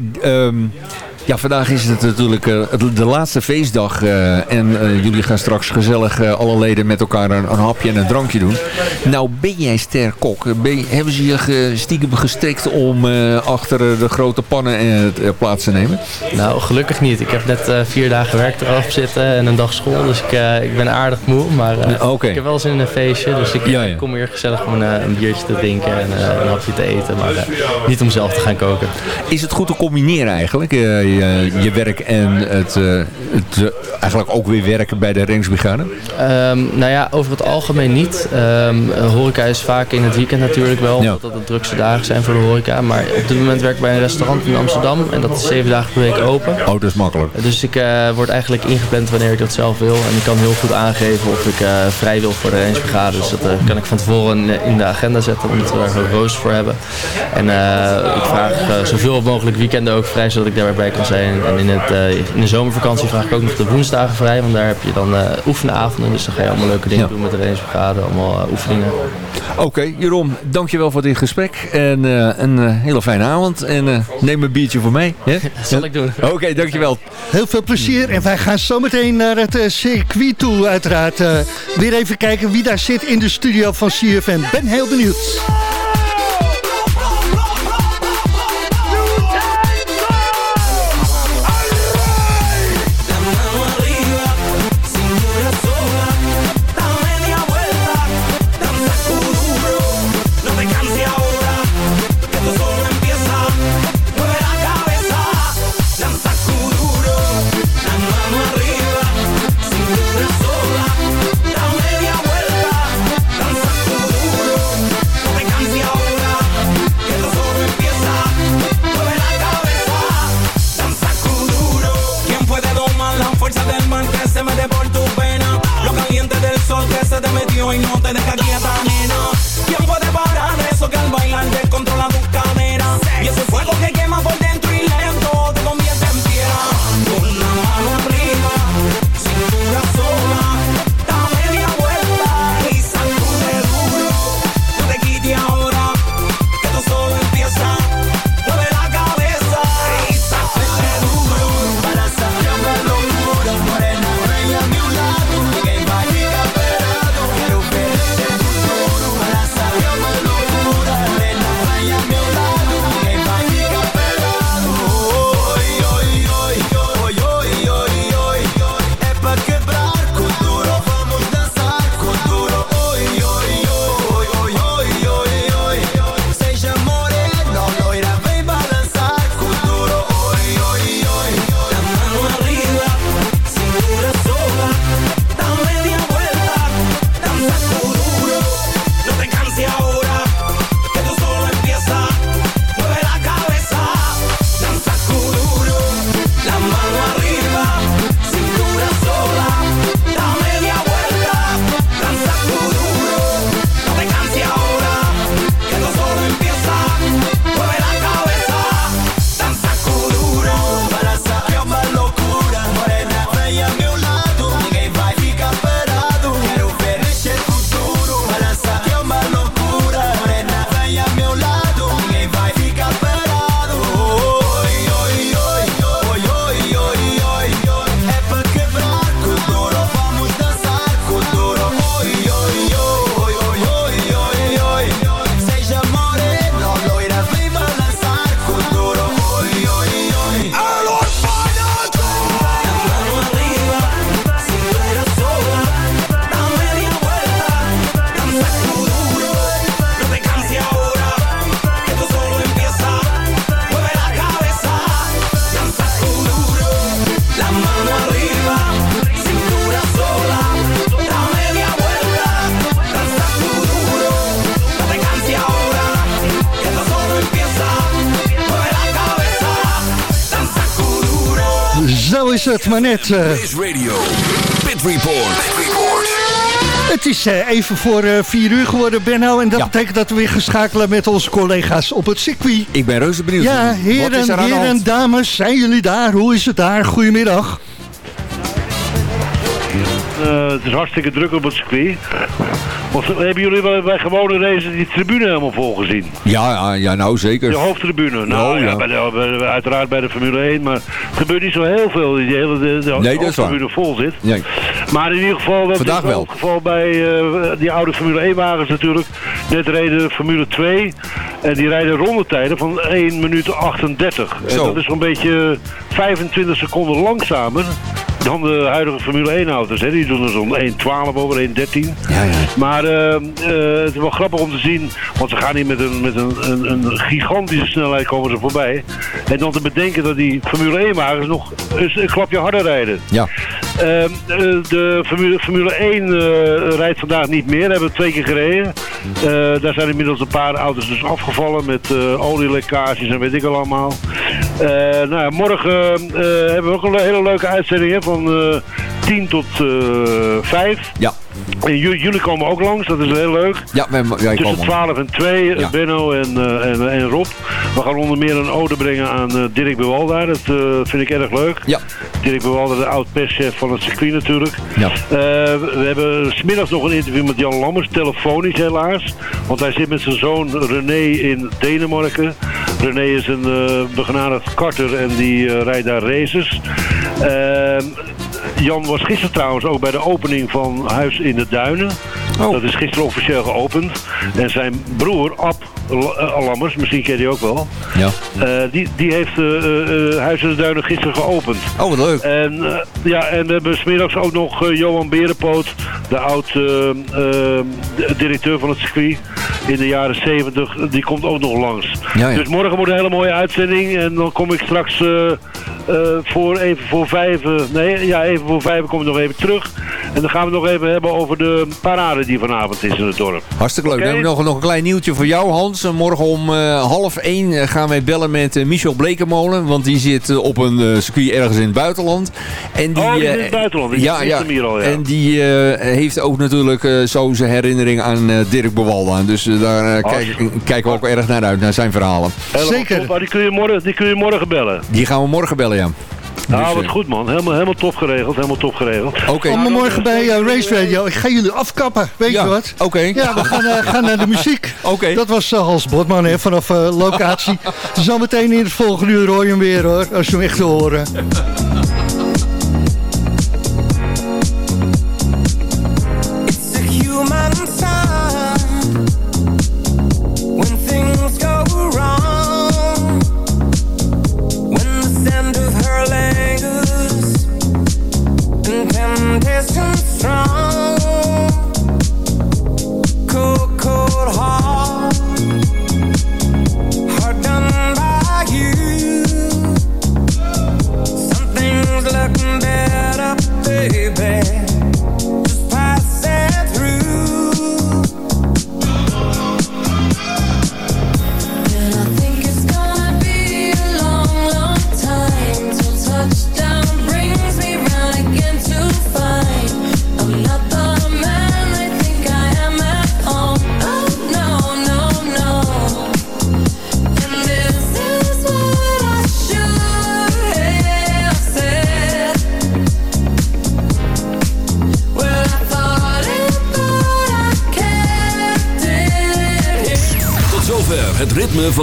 Ja, vandaag is het natuurlijk eh, de laatste feestdag. eh, en eh, jullie gaan straks gezellig alle leden met elkaar een, een hapje en een drankje doen. Nou, ben jij sterkok? Ben hebben ze je ge- stiekem gestrikt om achter de grote pannen plaats te nemen? Nou, gelukkig niet. Ik heb net vier dagen werk eraf zitten en een dag school. Dus ik, ik ben aardig moe. Maar ik heb wel zin in een feestje. Dus ik, Ja, ja. ik kom hier gezellig om een, een biertje te drinken en een hapje te eten. Maar niet om zelf te gaan koken. Is het goed te combineren eigenlijk, eh, eh, je werk en het, eh, het eh, eigenlijk ook weer werken bij de reddingsbrigade? Ehm, nou ja, over het algemeen niet. Ehm, horeca is vaak in het weekend natuurlijk wel, omdat dat de drukste dagen zijn voor de horeca. Maar op dit moment werk ik bij een restaurant in Amsterdam en dat is zeven dagen per week open. Oh, dat is makkelijk. Dus ik word eigenlijk ingepland wanneer ik dat zelf wil. En ik kan heel goed aangeven of ik vrij wil voor de reddingsbrigade. Dus dat kan ik van tevoren in de agenda zetten, omdat we daar een rooster voor hebben. En ik vraag zoveel mogelijk weekenden ook vrij, zodat ik daarbij kan zijn. En in, het, eh, in de zomervakantie vraag ik ook nog de woensdagen vrij, want daar heb je dan eh oefenavonden. Dus dan ga je allemaal leuke dingen doen met de reddingsbrigade, allemaal eh, oefeningen. Oké, Jeroen, dankjewel voor dit gesprek. En eh, een hele fijne avond. En eh, neem een biertje voor mij. hè? Dat zal ik doen. Oké, dankjewel. Heel veel plezier en wij gaan zometeen naar het circuit toe uiteraard. Weer even kijken wie daar zit in de studio van CFM. Ben heel benieuwd. Maar net. eh. Radio, Pit Report. Pit Report. Het is eh, even voor eh, vier uur geworden, Benno. En dat betekent dat we weer gaan schakelen met onze collega's op het circuit. Ik ben reuze benieuwd. Ja, Wat is heren, er heren, dames, zijn jullie daar? Hoe is het daar? Goedemiddag. Eh, het is hartstikke druk op het circuit. Of, hebben jullie wel bij gewone races die tribune helemaal vol gezien? Ja, ja, ja, nou zeker. De hoofdtribune. Nou Oh, ja, ja. bij de- bij de- uiteraard bij de Formule 1, maar het gebeurt niet zo heel veel. Die hele de, de Nee, dat is waar. hoofdtribune vol zit. Nee. Maar in ieder geval, dat Vandaag wel geval bij eh, die oude Formule 1 wagens natuurlijk. Net reden Formule 2 en die rijden rondetijden van 1 minuut 38. En dat is zo'n beetje 25 seconden langzamer dan de huidige Formule 1 auto's. Hè. Die doen er zo'n 1.12 over, 1.13. Ja, ja. Maar eh, eh, het is wel grappig om te zien, want ze gaan hier met een, met een, een, een gigantische snelheid komen ze voorbij. En dan te bedenken dat die Formule 1 wagens nog een, een klapje harder rijden. Ja. Ehm, eh, de Formule, Formule 1 eh, rijdt vandaag niet meer. Hebben we twee keer gereden. Eh, daar zijn inmiddels een paar auto's dus afgevallen met olielekkages en weet ik al allemaal. Nou morgen hebben we ook een le- hele leuke uitzending van eh 10 tot eh 5. Ja. En ju- jullie komen ook langs, dat is heel leuk. Ja, wij, wij Tussen komen. 12 en 2, eh, Ja. Benno en, eh, en, en Rob. We gaan onder meer een ode brengen aan eh, Dirk Bewalda. Dat vind ik erg leuk. Ja. Dirk Bewalda, de oud-perschef van het circuit natuurlijk. Ja. We hebben smiddags nog een interview met Jan Lammers, telefonisch helaas. Want hij zit met zijn zoon René in Denemarken. René is een begenadigd karter en die rijdt daar races. Jan was gisteren trouwens ook bij de opening van Huis in de Duinen. Dat is gisteren officieel geopend. En zijn broer, Ab Lammers, misschien ken je die ook wel. Ja. Eh, die, die heeft eh, eh, eh, Huis in de Duinen gisteren geopend. Oh, wat leuk. En, eh, ja, en we hebben smiddags ook nog eh, Johan Berenpoot, de oud eh, eh, directeur van het circuit in de jaren 70. Die komt ook nog langs. Ja, ja. Dus morgen wordt een hele mooie uitzending. En dan kom ik straks eh, eh, voor even voor vijf, eh, nee, ja, even voor vijf kom ik nog even terug. En dan gaan we nog even hebben over de parade die vanavond is in het dorp. Hartstikke leuk. Oké. Dan hebben we nog, nog een klein nieuwtje voor jou, Hans. Morgen om eh, half één eh, gaan wij bellen met eh, Michel Blekemolen. Want die zit op een eh, circuit ergens in het buitenland. En die, Oh, die in eh, het buitenland. Ja, ja. hem hier al, ja. En die eh, heeft ook natuurlijk eh, zo zijn herinnering aan eh, Dirk Bewalda. Dus daar kijk- kijken we ook erg naar uit, naar zijn verhalen. Helemaal top. Maar die kun, je morgen, die kun je morgen bellen. Die gaan we morgen bellen, ja. Nou, Dus, wat eh, goed man. Helemaal, helemaal top geregeld. Helemaal top geregeld. Oké. Allemaal morgen bij uh, Race Radio. Ik ga jullie afkappen, weet Ja, je wat? oké. Ja, we gaan, eh, gaan naar de muziek. Oké. Dat was uh, Hans Botman hè, vanaf uh, locatie. Zometeen in het volgende uur hoor je hem weer hoor, als je hem echt wil horen.